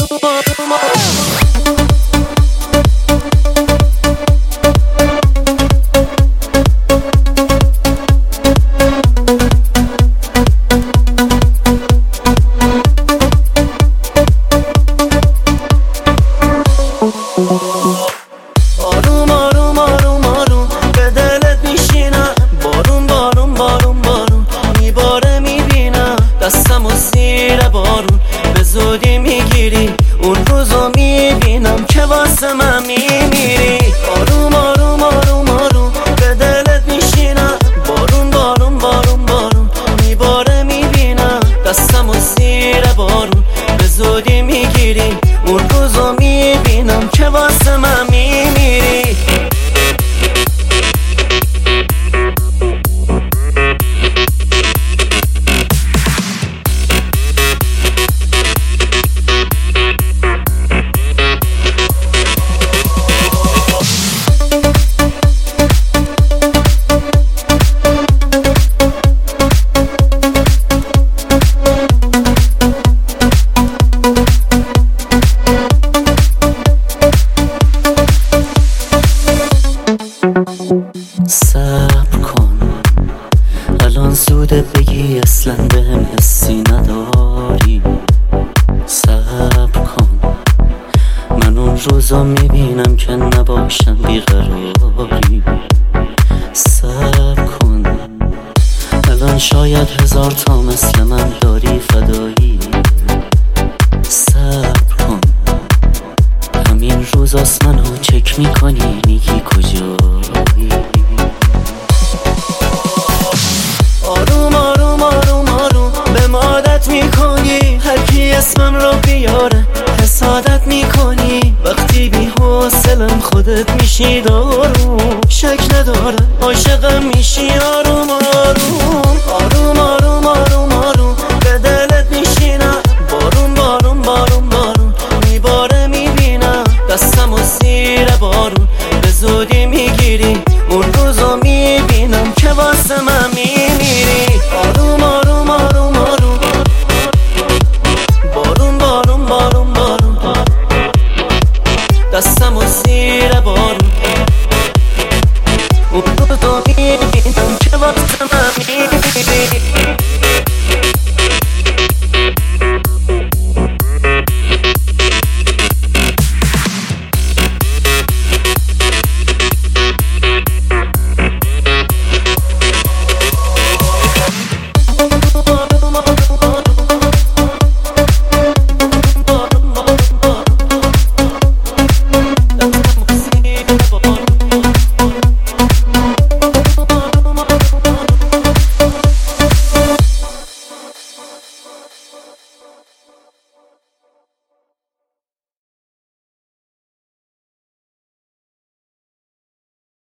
آروم اون روزو می‌بینم که واسه من میمیری صبر کن. الان زوده بگی اصلا بهم حسی نداری. صبر کن. من اون روزا می‌بینم که نباشم بیقراری. صبر کن. الان شاید هزار تا مثل من داری فدایی. صبر کن. همین روزاست منو چک می‌کنی میگی کجایی خودت میشی دارم شک ندارم عاشقم میشی آروم آروم. Don't need to be done,